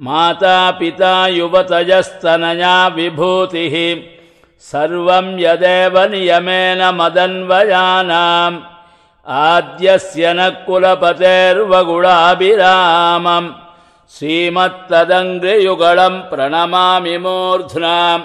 माता पिता युवतयस्तनया विभूतिः। सर्वम् यदेव नियमेन मदन्वयानाम्। आद्यस्य न कुलपतेर्वगुणाभिरामम्। श्रीमत्तदङ्ग्रियुगळम् प्रणमामिमूर्ध्नाम्